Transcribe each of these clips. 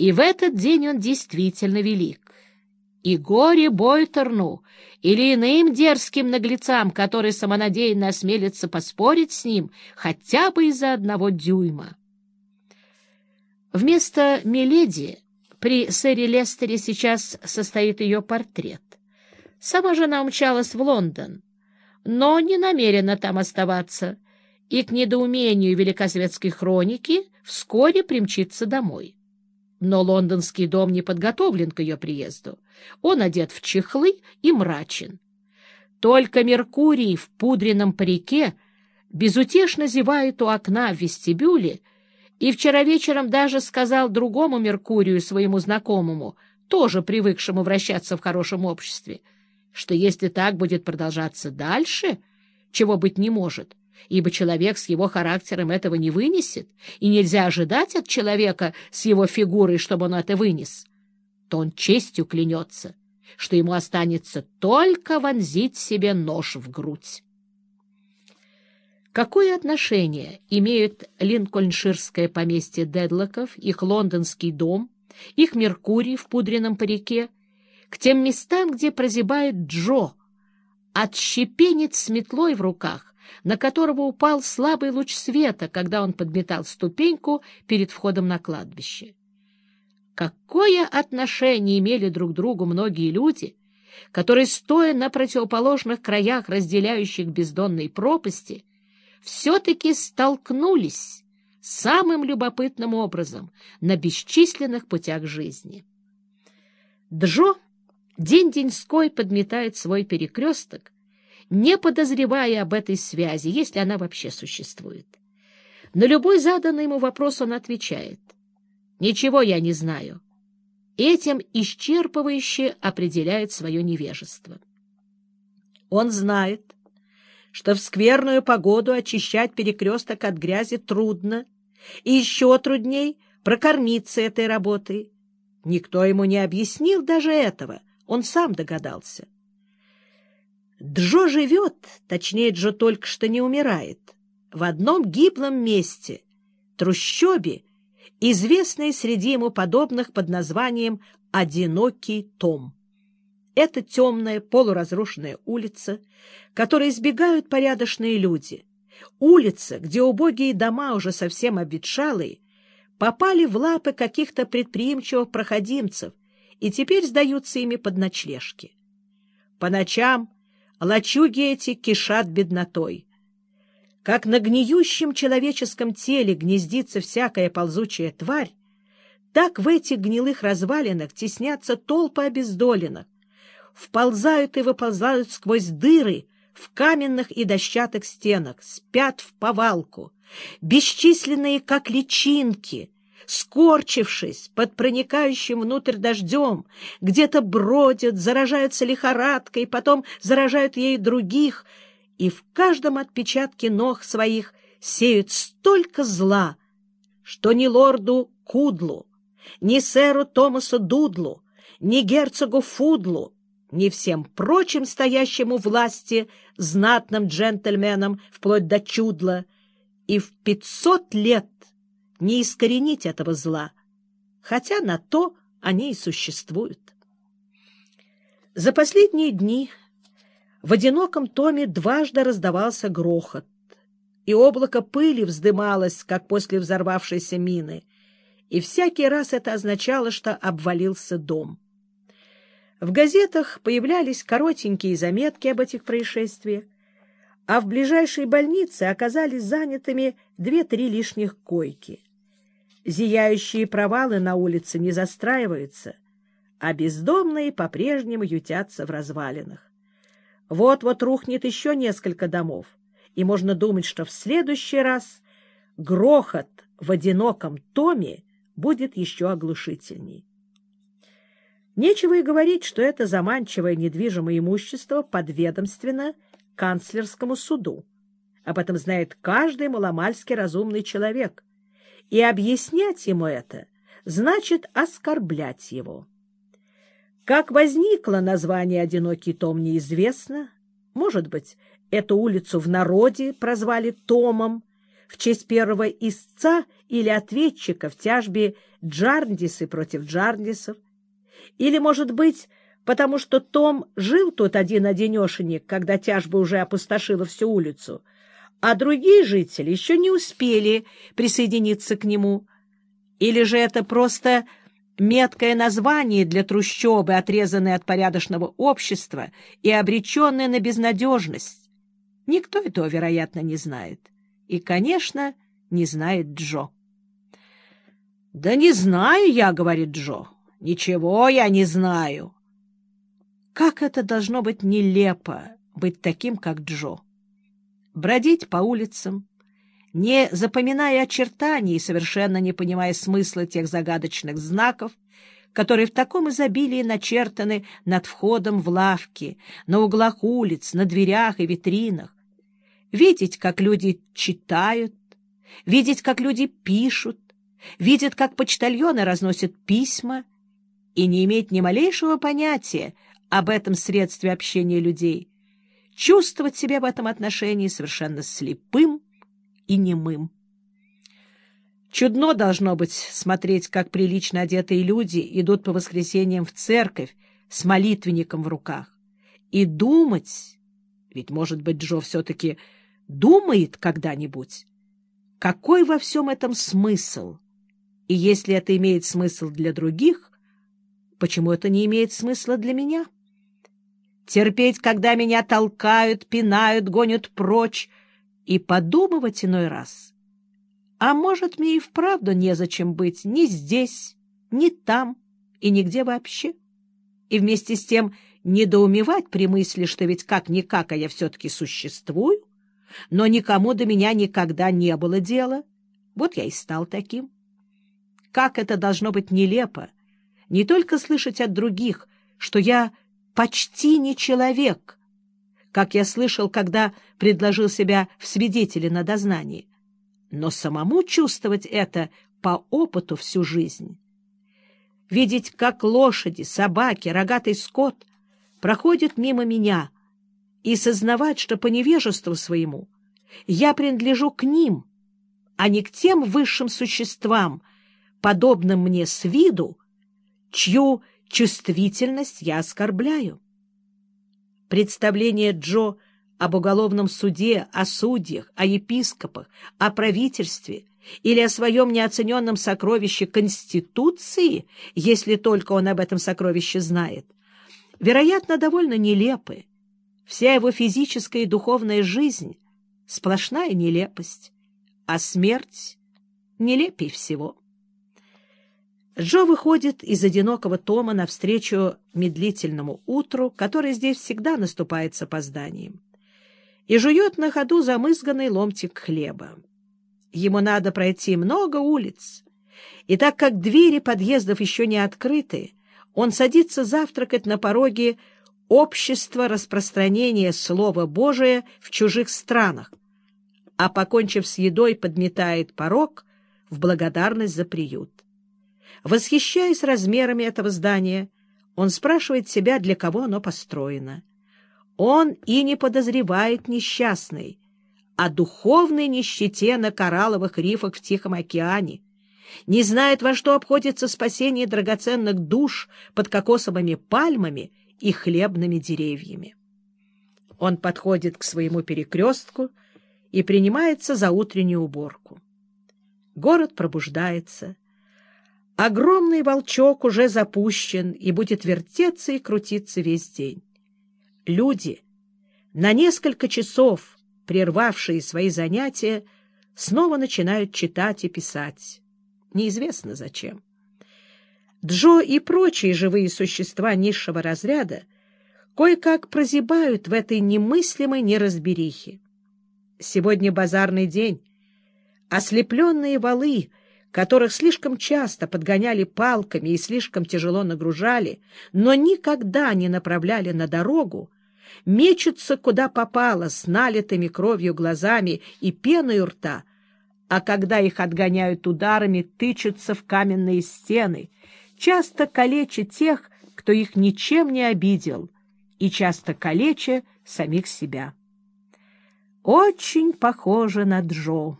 И в этот день он действительно велик. И горе Бойтерну или иным дерзким наглецам, которые самонадеянно осмелятся поспорить с ним хотя бы из-за одного дюйма. Вместо Миледи при сэре Лестере сейчас состоит ее портрет. Сама жена умчалась в Лондон, но не намерена там оставаться, и к недоумению великосветской хроники вскоре примчится домой. Но лондонский дом не подготовлен к ее приезду. Он одет в чехлы и мрачен. Только Меркурий в пудренном парике безутешно зевает у окна в вестибюле и вчера вечером даже сказал другому Меркурию, своему знакомому, тоже привыкшему вращаться в хорошем обществе, что если так будет продолжаться дальше, чего быть не может, ибо человек с его характером этого не вынесет, и нельзя ожидать от человека с его фигурой, чтобы он это вынес, то он честью клянется, что ему останется только вонзить себе нож в грудь. Какое отношение имеют линкольнширское поместье Дедлоков, их лондонский дом, их Меркурий в пудренном парике к тем местам, где прозябает Джо, отщепенец с метлой в руках, на которого упал слабый луч света, когда он подметал ступеньку перед входом на кладбище? Какое отношение имели друг к другу многие люди, которые, стоя на противоположных краях разделяющих бездонной пропасти, все-таки столкнулись самым любопытным образом на бесчисленных путях жизни. Джо день-деньской подметает свой перекресток, не подозревая об этой связи, если она вообще существует. На любой заданный ему вопрос он отвечает. «Ничего я не знаю». Этим исчерпывающе определяет свое невежество. Он знает, что в скверную погоду очищать перекресток от грязи трудно, и еще трудней прокормиться этой работой. Никто ему не объяснил даже этого, он сам догадался. Джо живет, точнее, Джо только что не умирает, в одном гиблом месте, трущобе, известной среди ему подобных под названием «Одинокий Том». Это темная полуразрушенная улица, которой избегают порядочные люди. Улица, где убогие дома, уже совсем обветшалые, попали в лапы каких-то предприимчивых проходимцев и теперь сдаются ими под ночлежки. По ночам лачуги эти кишат беднотой. Как на гниющем человеческом теле гнездится всякая ползучая тварь, так в этих гнилых развалинах теснятся толпы обездоленных, вползают и выползают сквозь дыры в каменных и дощатых стенах, спят в повалку, бесчисленные, как личинки, скорчившись под проникающим внутрь дождем, где-то бродят, заражаются лихорадкой, потом заражают ей других, и в каждом отпечатке ног своих сеют столько зла, что ни лорду Кудлу, ни сэру Томасу Дудлу, ни герцогу Фудлу ни всем прочим стоящим у власти знатным джентльменам вплоть до чудла, и в пятьсот лет не искоренить этого зла, хотя на то они и существуют. За последние дни в одиноком томе дважды раздавался грохот, и облако пыли вздымалось, как после взорвавшейся мины, и всякий раз это означало, что обвалился дом. В газетах появлялись коротенькие заметки об этих происшествиях, а в ближайшей больнице оказались занятыми две-три лишних койки. Зияющие провалы на улице не застраиваются, а бездомные по-прежнему ютятся в развалинах. Вот-вот рухнет еще несколько домов, и можно думать, что в следующий раз грохот в одиноком томе будет еще оглушительней. Нечего и говорить, что это заманчивое недвижимое имущество подведомственно канцлерскому суду. Об этом знает каждый маломальски разумный человек. И объяснять ему это значит оскорблять его. Как возникло название «Одинокий том» неизвестно. Может быть, эту улицу в народе прозвали Томом, в честь первого истца или ответчика в тяжбе Джарндисы против Джарндисов, или, может быть, потому что Том жил тут один-одинешенек, когда тяжба уже опустошила всю улицу, а другие жители еще не успели присоединиться к нему. Или же это просто меткое название для трущобы, отрезанной от порядочного общества и обреченной на безнадежность. Никто этого, вероятно, не знает. И, конечно, не знает Джо. — Да не знаю я, — говорит Джо. — Ничего я не знаю. Как это должно быть нелепо быть таким, как Джо. Бродить по улицам, не запоминая очертаний и совершенно не понимая смысла тех загадочных знаков, которые в таком изобилии начертаны над входом в лавки, на углах улиц, на дверях и витринах. Видеть, как люди читают, видеть, как люди пишут, видеть, как почтальоны разносят письма, и не иметь ни малейшего понятия об этом средстве общения людей, чувствовать себя в этом отношении совершенно слепым и немым. Чудно должно быть смотреть, как прилично одетые люди идут по воскресеньям в церковь с молитвенником в руках, и думать, ведь, может быть, Джо все-таки думает когда-нибудь, какой во всем этом смысл, и если это имеет смысл для других, почему это не имеет смысла для меня? Терпеть, когда меня толкают, пинают, гонят прочь, и подумывать иной раз. А может, мне и вправду незачем быть ни здесь, ни там и нигде вообще. И вместе с тем недоумевать при мысли, что ведь как-никак, а я все-таки существую, но никому до меня никогда не было дела. Вот я и стал таким. Как это должно быть нелепо, не только слышать от других, что я почти не человек, как я слышал, когда предложил себя в свидетели на дознании, но самому чувствовать это по опыту всю жизнь. Видеть, как лошади, собаки, рогатый скот проходят мимо меня, и сознавать, что по невежеству своему я принадлежу к ним, а не к тем высшим существам, подобным мне с виду, чью чувствительность я оскорбляю. Представление Джо об уголовном суде, о судьях, о епископах, о правительстве или о своем неоцененном сокровище Конституции, если только он об этом сокровище знает, вероятно, довольно нелепы. Вся его физическая и духовная жизнь — сплошная нелепость, а смерть — нелепей всего. Джо выходит из одинокого Тома навстречу медлительному утру, которое здесь всегда наступает с опозданием, и жует на ходу замызганный ломтик хлеба. Ему надо пройти много улиц, и так как двери подъездов еще не открыты, он садится завтракать на пороге общества распространения Слова Божия в чужих странах, а, покончив с едой, подметает порог в благодарность за приют. Восхищаясь размерами этого здания, он спрашивает себя, для кого оно построено. Он и не подозревает несчастный о духовной нищете на коралловых рифах в Тихом океане, не знает, во что обходится спасение драгоценных душ под кокосовыми пальмами и хлебными деревьями. Он подходит к своему перекрестку и принимается за утреннюю уборку. Город пробуждается, Огромный волчок уже запущен и будет вертеться и крутиться весь день. Люди, на несколько часов прервавшие свои занятия, снова начинают читать и писать. Неизвестно зачем. Джо и прочие живые существа низшего разряда кое-как прозябают в этой немыслимой неразберихе. Сегодня базарный день. Ослепленные валы — которых слишком часто подгоняли палками и слишком тяжело нагружали, но никогда не направляли на дорогу, мечутся куда попало с налитыми кровью глазами и пеной у рта, а когда их отгоняют ударами, тычутся в каменные стены, часто калеча тех, кто их ничем не обидел, и часто калеча самих себя. Очень похоже на Джо.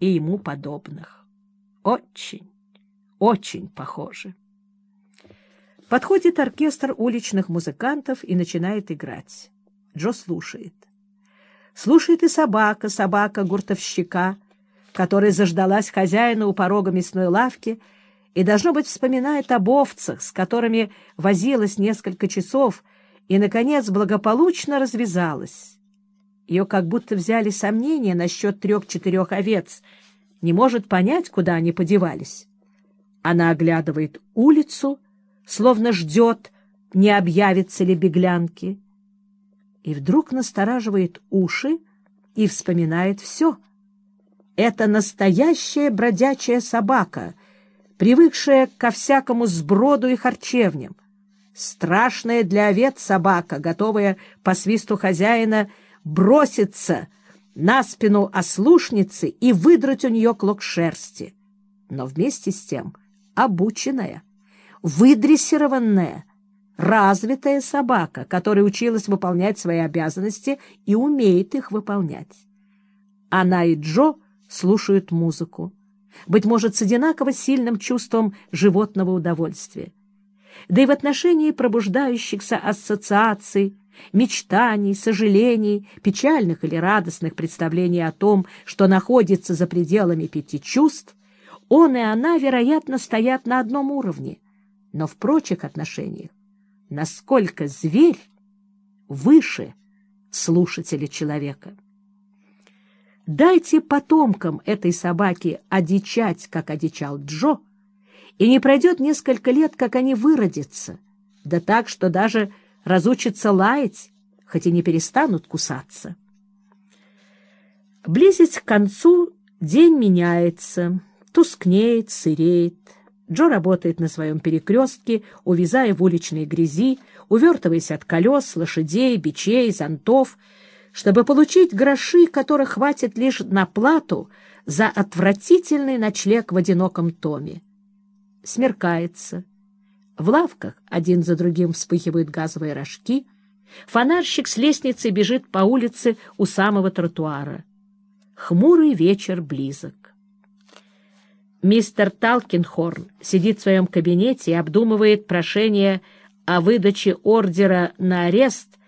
и ему подобных. Очень, очень похожи. Подходит оркестр уличных музыкантов и начинает играть. Джо слушает. Слушает и собака, собака гуртовщика, которая заждалась хозяина у порога мясной лавки и, должно быть, вспоминает об овцах, с которыми возилась несколько часов и, наконец, благополучно развязалась. Ее как будто взяли сомнения насчет трех-четырех овец, не может понять, куда они подевались. Она оглядывает улицу, словно ждет, не объявятся ли беглянки, и вдруг настораживает уши и вспоминает все. Это настоящая бродячая собака, привыкшая ко всякому сброду и харчевням, страшная для овец собака, готовая по свисту хозяина броситься на спину ослушницы и выдрать у нее клок шерсти, но вместе с тем обученная, выдрессированная, развитая собака, которая училась выполнять свои обязанности и умеет их выполнять. Она и Джо слушают музыку, быть может, с одинаково сильным чувством животного удовольствия. Да и в отношении пробуждающихся ассоциаций, мечтаний, сожалений, печальных или радостных представлений о том, что находится за пределами пяти чувств, он и она, вероятно, стоят на одном уровне, но в прочих отношениях насколько зверь выше слушателя человека. Дайте потомкам этой собаки одичать, как одичал Джо, и не пройдет несколько лет, как они выродятся, да так, что даже разучатся лаять, хоть и не перестанут кусаться. Близясь к концу, день меняется, тускнеет, сыреет. Джо работает на своем перекрестке, увязая в уличной грязи, увертываясь от колес, лошадей, бичей, зонтов, чтобы получить гроши, которых хватит лишь на плату за отвратительный ночлег в одиноком томе. Смеркается. В лавках один за другим вспыхивают газовые рожки. Фонарщик с лестницы бежит по улице у самого тротуара. Хмурый вечер близок. Мистер Талкинхорн сидит в своем кабинете и обдумывает прошение о выдаче ордера на арест,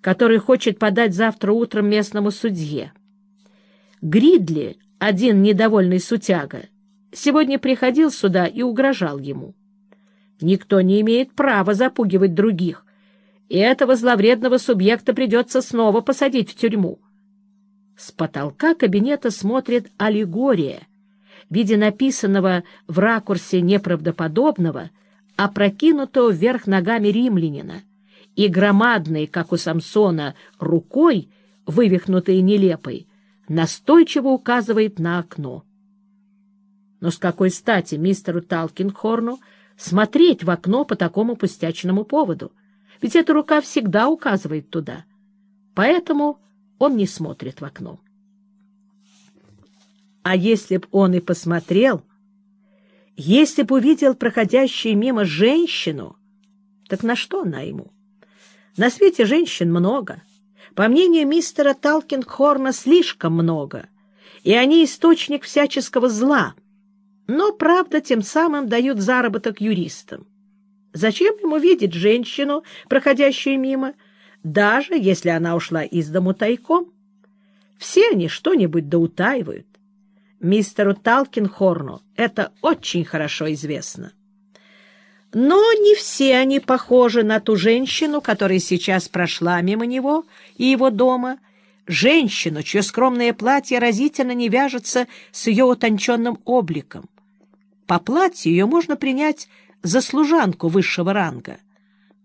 который хочет подать завтра утром местному судье. Гридли, один недовольный сутяга, сегодня приходил сюда и угрожал ему. Никто не имеет права запугивать других, и этого зловредного субъекта придется снова посадить в тюрьму. С потолка кабинета смотрит аллегория — в виде написанного в ракурсе неправдоподобного, опрокинутого вверх ногами римлянина, и громадной, как у Самсона, рукой, вывихнутой и нелепой, настойчиво указывает на окно. Но с какой стати мистеру Талкинхорну смотреть в окно по такому пустячному поводу? Ведь эта рука всегда указывает туда. Поэтому он не смотрит в окно. А если б он и посмотрел, если б увидел проходящую мимо женщину, так на что она ему? На свете женщин много. По мнению мистера Талкинхорна, слишком много. И они источник всяческого зла. Но, правда, тем самым дают заработок юристам. Зачем ему видеть женщину, проходящую мимо, даже если она ушла из дому тайком? Все они что-нибудь доутаивают. Мистеру Талкинхорну это очень хорошо известно. Но не все они похожи на ту женщину, которая сейчас прошла мимо него и его дома, женщину, чье скромное платье разительно не вяжется с ее утонченным обликом. По платью ее можно принять за служанку высшего ранга,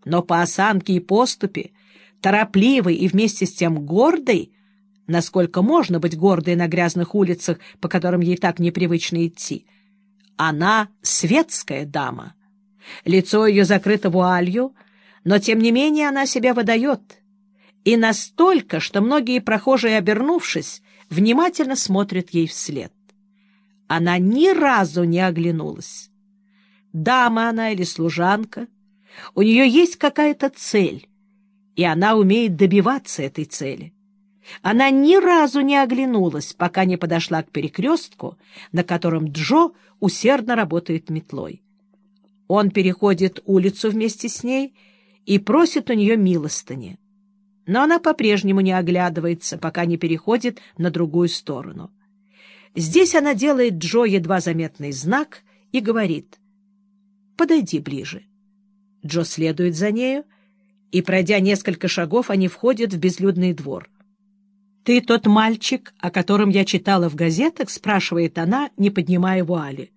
но по осанке и поступе, торопливой и вместе с тем гордой, насколько можно быть гордой на грязных улицах, по которым ей так непривычно идти. Она светская дама. Лицо ее закрыто вуалью, но, тем не менее, она себя выдает. И настолько, что многие прохожие, обернувшись, внимательно смотрят ей вслед. Она ни разу не оглянулась. Дама она или служанка, у нее есть какая-то цель, и она умеет добиваться этой цели. Она ни разу не оглянулась, пока не подошла к перекрестку, на котором Джо усердно работает метлой. Он переходит улицу вместе с ней и просит у нее милостыни. Но она по-прежнему не оглядывается, пока не переходит на другую сторону. Здесь она делает Джо едва заметный знак и говорит «Подойди ближе». Джо следует за нею, и, пройдя несколько шагов, они входят в безлюдный двор. «Ты тот мальчик, о котором я читала в газетах?» — спрашивает она, не поднимая вуали.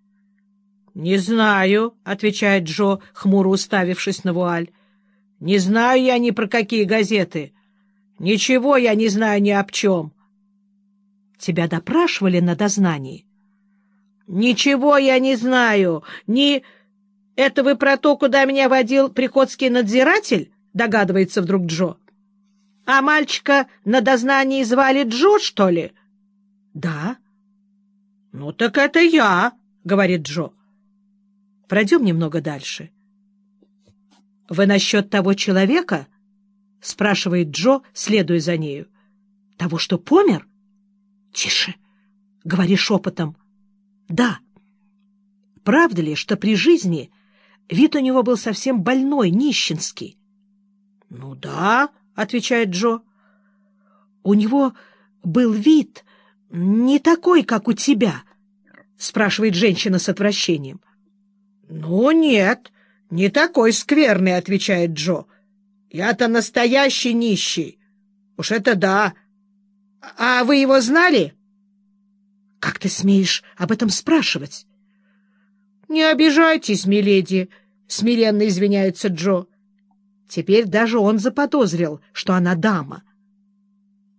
«Не знаю», — отвечает Джо, хмуро уставившись на вуаль. «Не знаю я ни про какие газеты. Ничего я не знаю ни об чем». «Тебя допрашивали на дознании?» «Ничего я не знаю. Ни... Это вы про то, куда меня водил приходский надзиратель?» — догадывается вдруг Джо. А мальчика на дознании звали Джо, что ли? — Да. — Ну так это я, — говорит Джо. — Пройдем немного дальше. — Вы насчет того человека? — спрашивает Джо, следуя за нею. — Того, что помер? — Тише, — говори шепотом. — Да. Правда ли, что при жизни вид у него был совсем больной, нищенский? — Ну да, —— отвечает Джо. — У него был вид не такой, как у тебя, — спрашивает женщина с отвращением. — Ну, нет, не такой скверный, — отвечает Джо. — Я-то настоящий нищий. Уж это да. А вы его знали? — Как ты смеешь об этом спрашивать? — Не обижайтесь, миледи, — смиренно извиняется Джо. Теперь даже он заподозрил, что она дама —